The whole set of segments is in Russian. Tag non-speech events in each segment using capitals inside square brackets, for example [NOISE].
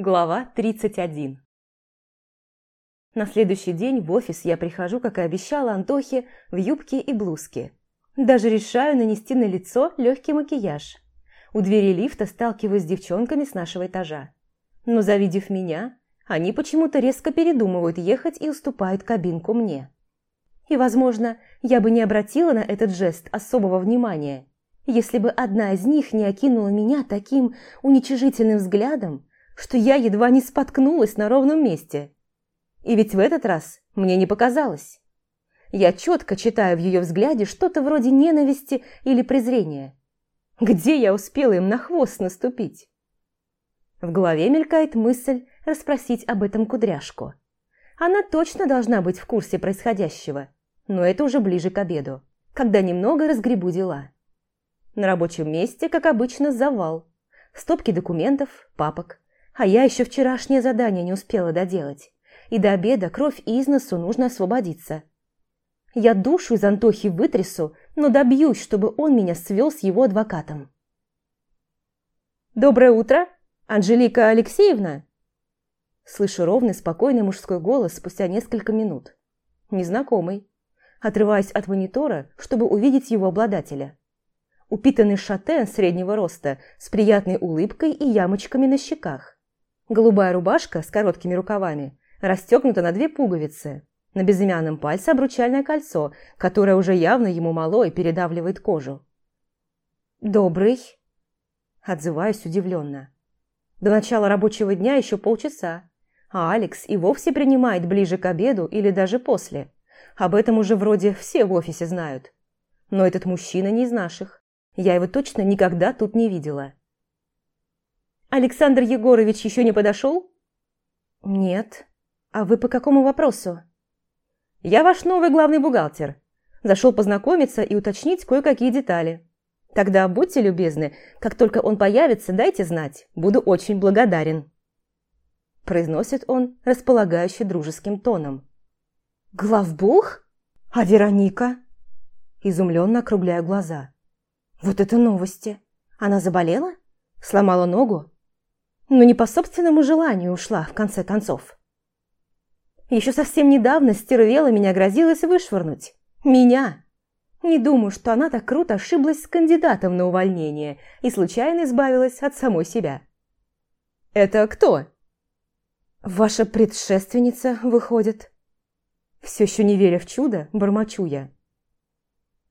Глава 31 На следующий день в офис я прихожу, как и обещала Антохе, в юбке и блузке. Даже решаю нанести на лицо легкий макияж. У двери лифта сталкиваюсь с девчонками с нашего этажа. Но завидев меня, они почему-то резко передумывают ехать и уступают кабинку мне. И, возможно, я бы не обратила на этот жест особого внимания, если бы одна из них не окинула меня таким уничижительным взглядом, что я едва не споткнулась на ровном месте. И ведь в этот раз мне не показалось. Я четко читаю в ее взгляде что-то вроде ненависти или презрения. Где я успела им на хвост наступить? В голове мелькает мысль расспросить об этом кудряшку. Она точно должна быть в курсе происходящего, но это уже ближе к обеду, когда немного разгребу дела. На рабочем месте, как обычно, завал. Стопки документов, папок, а я еще вчерашнее задание не успела доделать. И до обеда кровь из носу нужно освободиться. Я душу из Антохи вытрясу, но добьюсь, чтобы он меня свел с его адвокатом. «Доброе утро, Анжелика Алексеевна!» Слышу ровный, спокойный мужской голос спустя несколько минут. Незнакомый. Отрываюсь от монитора, чтобы увидеть его обладателя. Упитанный шатен среднего роста с приятной улыбкой и ямочками на щеках. Голубая рубашка с короткими рукавами расстегнута на две пуговицы. На безымянном пальце обручальное кольцо, которое уже явно ему мало и передавливает кожу. «Добрый», – отзываюсь удивленно. До начала рабочего дня еще полчаса, а Алекс и вовсе принимает ближе к обеду или даже после. Об этом уже вроде все в офисе знают. Но этот мужчина не из наших. Я его точно никогда тут не видела. Александр Егорович еще не подошел? Нет. А вы по какому вопросу? Я ваш новый главный бухгалтер. Зашел познакомиться и уточнить кое-какие детали. Тогда будьте любезны, как только он появится, дайте знать. Буду очень благодарен. Произносит он, располагающий дружеским тоном. Главбух? А Вероника? Изумленно округляю глаза. Вот это новости. Она заболела? Сломала ногу? Но не по собственному желанию ушла, в конце концов. Еще совсем недавно стервела меня грозилась вышвырнуть. Меня! Не думаю, что она так круто ошиблась с кандидатом на увольнение и случайно избавилась от самой себя. «Это кто?» «Ваша предшественница, выходит». Все еще не веря в чудо, бормочу я.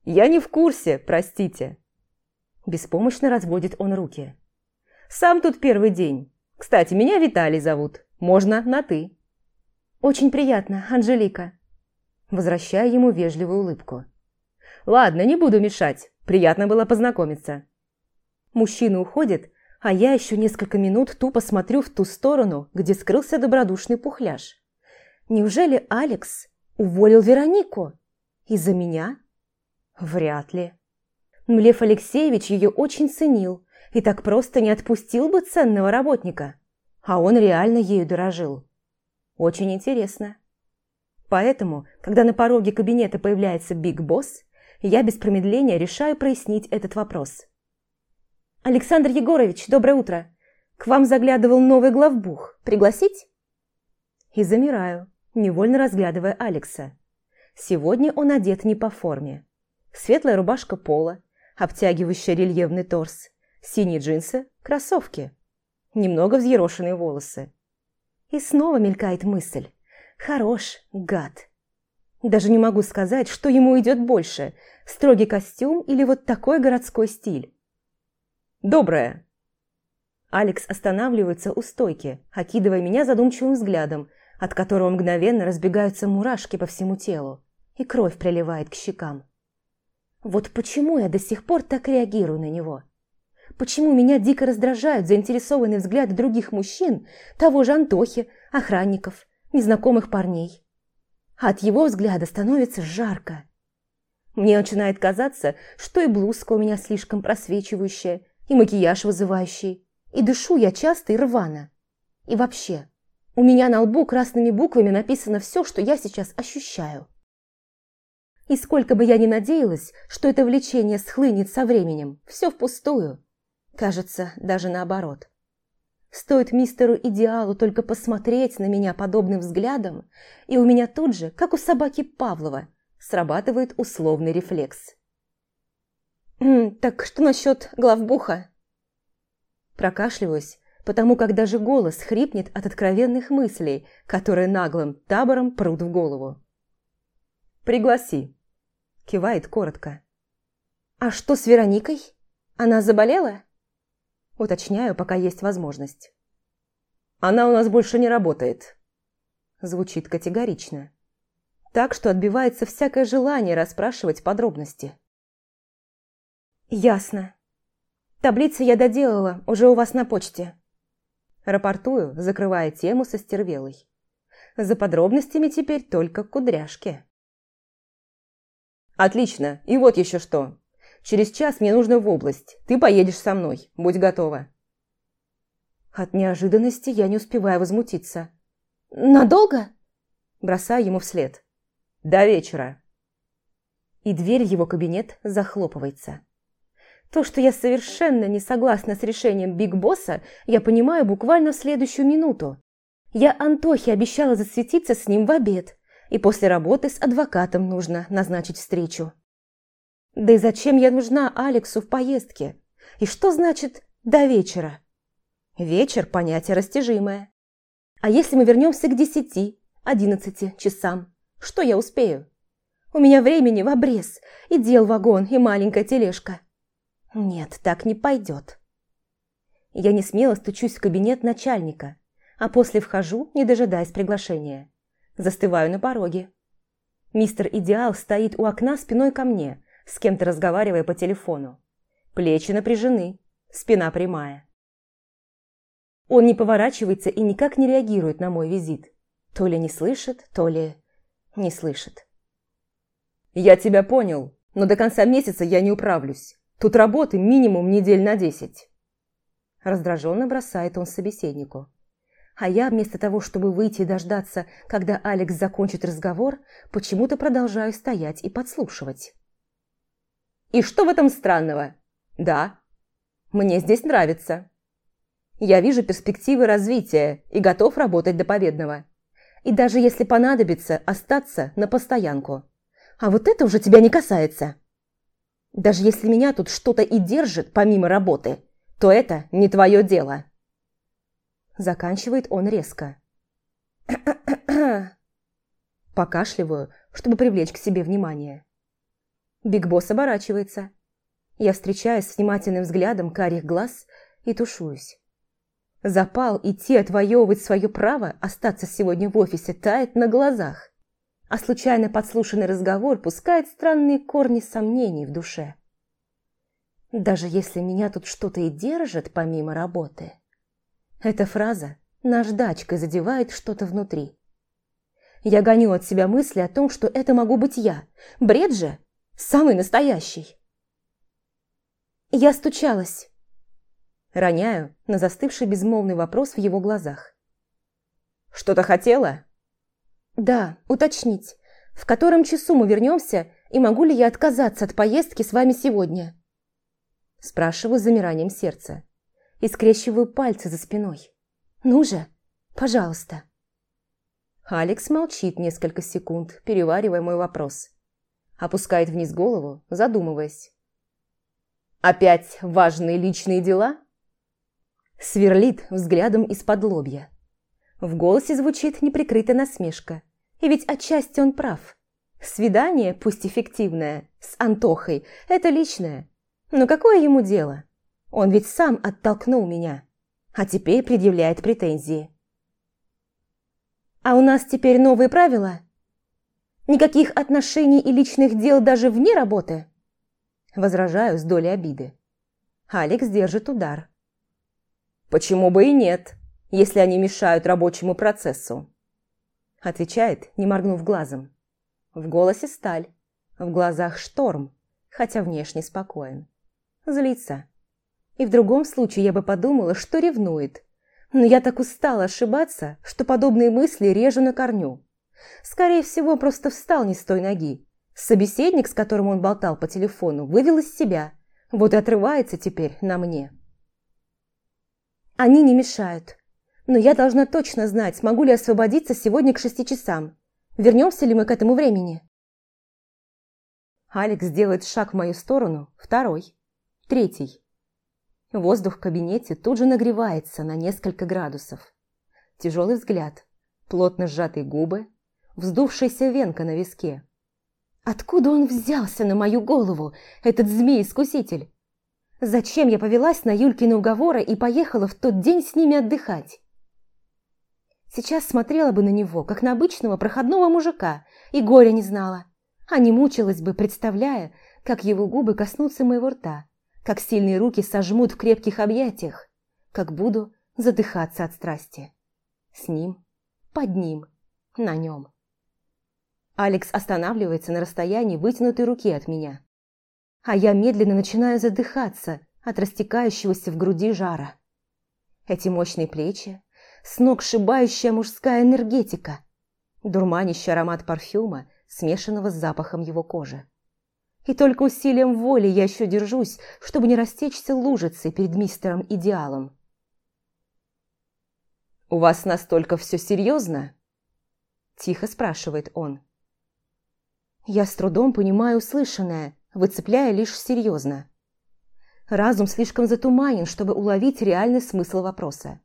«Я не в курсе, простите». Беспомощно разводит он руки. Сам тут первый день. Кстати, меня Виталий зовут. Можно на «ты». «Очень приятно, Анжелика». Возвращаю ему вежливую улыбку. «Ладно, не буду мешать. Приятно было познакомиться». Мужчина уходит, а я еще несколько минут тупо смотрю в ту сторону, где скрылся добродушный пухляж. Неужели Алекс уволил Веронику? Из-за меня? Вряд ли. Лев Алексеевич ее очень ценил, и так просто не отпустил бы ценного работника. А он реально ею дорожил. Очень интересно. Поэтому, когда на пороге кабинета появляется Биг Босс, я без промедления решаю прояснить этот вопрос. «Александр Егорович, доброе утро! К вам заглядывал новый главбух. Пригласить?» И замираю, невольно разглядывая Алекса. Сегодня он одет не по форме. Светлая рубашка пола, обтягивающая рельефный торс, Синие джинсы, кроссовки. Немного взъерошенные волосы. И снова мелькает мысль. Хорош, гад. Даже не могу сказать, что ему идет больше. Строгий костюм или вот такой городской стиль. Доброе. Алекс останавливается у стойки, окидывая меня задумчивым взглядом, от которого мгновенно разбегаются мурашки по всему телу, и кровь приливает к щекам. Вот почему я до сих пор так реагирую на него? Почему меня дико раздражают заинтересованные взгляды других мужчин, того же Антохи, охранников, незнакомых парней. От его взгляда становится жарко. Мне начинает казаться, что и блузка у меня слишком просвечивающая, и макияж вызывающий, и дышу я часто и рвано. И вообще, у меня на лбу красными буквами написано все, что я сейчас ощущаю. И сколько бы я ни надеялась, что это влечение схлынет со временем, все впустую. Кажется, даже наоборот. Стоит мистеру Идеалу только посмотреть на меня подобным взглядом, и у меня тут же, как у собаки Павлова, срабатывает условный рефлекс. «Так что насчет главбуха?» Прокашливаюсь, потому как даже голос хрипнет от откровенных мыслей, которые наглым табором прут в голову. «Пригласи», – кивает коротко. «А что с Вероникой? Она заболела?» Уточняю, пока есть возможность. «Она у нас больше не работает», – звучит категорично. Так что отбивается всякое желание расспрашивать подробности. «Ясно. Таблицы я доделала, уже у вас на почте». Рапортую, закрывая тему со стервелой. За подробностями теперь только кудряшки. «Отлично, и вот еще что. Через час мне нужно в область. Ты поедешь со мной. Будь готова». От неожиданности я не успеваю возмутиться. «Надолго?» Бросаю ему вслед. «До вечера». И дверь в его кабинет захлопывается. То, что я совершенно не согласна с решением Биг Босса, я понимаю буквально в следующую минуту. Я Антохе обещала засветиться с ним в обед, и после работы с адвокатом нужно назначить встречу. Да и зачем я нужна Алексу в поездке? И что значит «до вечера»? Вечер – понятие растяжимое. А если мы вернемся к десяти, одиннадцати часам, что я успею? У меня времени в обрез, и дел вагон, и маленькая тележка. Нет, так не пойдет. Я не смело стучусь в кабинет начальника, а после вхожу, не дожидаясь приглашения. Застываю на пороге. Мистер Идеал стоит у окна спиной ко мне, с кем-то разговаривая по телефону. Плечи напряжены, спина прямая. Он не поворачивается и никак не реагирует на мой визит. То ли не слышит, то ли не слышит. «Я тебя понял, но до конца месяца я не управлюсь. Тут работы минимум недель на десять. Раздраженно бросает он собеседнику. А я вместо того, чтобы выйти и дождаться, когда Алекс закончит разговор, почему-то продолжаю стоять и подслушивать. И что в этом странного? Да, мне здесь нравится. Я вижу перспективы развития и готов работать до победного. И даже если понадобится, остаться на постоянку. А вот это уже тебя не касается. Даже если меня тут что-то и держит помимо работы, то это не твое дело. Заканчивает он резко. [CLEARS THROAT] Покашливаю, чтобы привлечь к себе внимание. Биг Босс оборачивается. Я встречаюсь с внимательным взглядом карих глаз и тушуюсь. Запал идти отвоевывать свое право остаться сегодня в офисе тает на глазах а случайно подслушанный разговор пускает странные корни сомнений в душе. Даже если меня тут что-то и держит помимо работы, эта фраза наждачкой задевает что-то внутри. Я гоню от себя мысли о том, что это могу быть я. Бред же, самый настоящий. Я стучалась. Роняю на застывший безмолвный вопрос в его глазах. «Что-то хотела?» «Да, уточнить, в котором часу мы вернемся и могу ли я отказаться от поездки с вами сегодня?» Спрашиваю с замиранием сердца и скрещиваю пальцы за спиной. «Ну же, пожалуйста». Алекс молчит несколько секунд, переваривая мой вопрос. Опускает вниз голову, задумываясь. «Опять важные личные дела?» Сверлит взглядом из-под лобья. В голосе звучит неприкрытая насмешка. И ведь отчасти он прав. Свидание, пусть эффективное, с Антохой – это личное. Но какое ему дело? Он ведь сам оттолкнул меня, а теперь предъявляет претензии. А у нас теперь новые правила? Никаких отношений и личных дел даже вне работы? Возражаю с долей обиды. Алекс держит удар. Почему бы и нет? если они мешают рабочему процессу?» Отвечает, не моргнув глазом. В голосе сталь, в глазах шторм, хотя внешне спокоен. Злится. И в другом случае я бы подумала, что ревнует. Но я так устала ошибаться, что подобные мысли режу на корню. Скорее всего, просто встал не с той ноги. Собеседник, с которым он болтал по телефону, вывел из себя. Вот и отрывается теперь на мне. Они не мешают. Но я должна точно знать, смогу ли освободиться сегодня к шести часам. Вернемся ли мы к этому времени? Алекс делает шаг в мою сторону, второй, третий. Воздух в кабинете тут же нагревается на несколько градусов. Тяжелый взгляд, плотно сжатые губы, вздувшаяся венка на виске. Откуда он взялся на мою голову, этот змей-искуситель? Зачем я повелась на Юлькины уговоры и поехала в тот день с ними отдыхать? Сейчас смотрела бы на него, как на обычного проходного мужика, и горя не знала, а не мучилась бы, представляя, как его губы коснутся моего рта, как сильные руки сожмут в крепких объятиях, как буду задыхаться от страсти. С ним, под ним, на нем. Алекс останавливается на расстоянии вытянутой руки от меня. А я медленно начинаю задыхаться от растекающегося в груди жара. Эти мощные плечи, с ног сшибающая мужская энергетика, дурманящий аромат парфюма, смешанного с запахом его кожи. И только усилием воли я еще держусь, чтобы не растечься лужицей перед мистером Идеалом. «У вас настолько все серьезно?» Тихо спрашивает он. Я с трудом понимаю услышанное, выцепляя лишь серьезно. Разум слишком затуманен, чтобы уловить реальный смысл вопроса.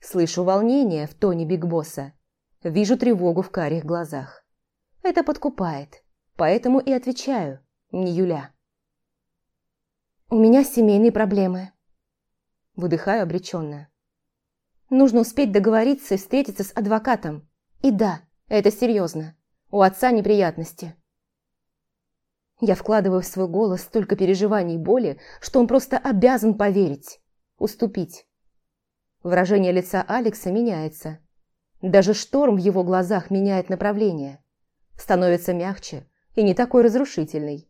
Слышу волнение в тоне Биг Босса, вижу тревогу в карих глазах. Это подкупает, поэтому и отвечаю, не Юля. «У меня семейные проблемы», – выдыхаю обреченно. «Нужно успеть договориться и встретиться с адвокатом. И да, это серьезно. У отца неприятности. Я вкладываю в свой голос столько переживаний и боли, что он просто обязан поверить, уступить. Выражение лица Алекса меняется. Даже шторм в его глазах меняет направление. Становится мягче и не такой разрушительный.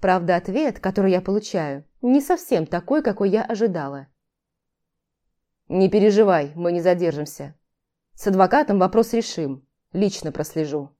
Правда, ответ, который я получаю, не совсем такой, какой я ожидала. «Не переживай, мы не задержимся. С адвокатом вопрос решим. Лично прослежу».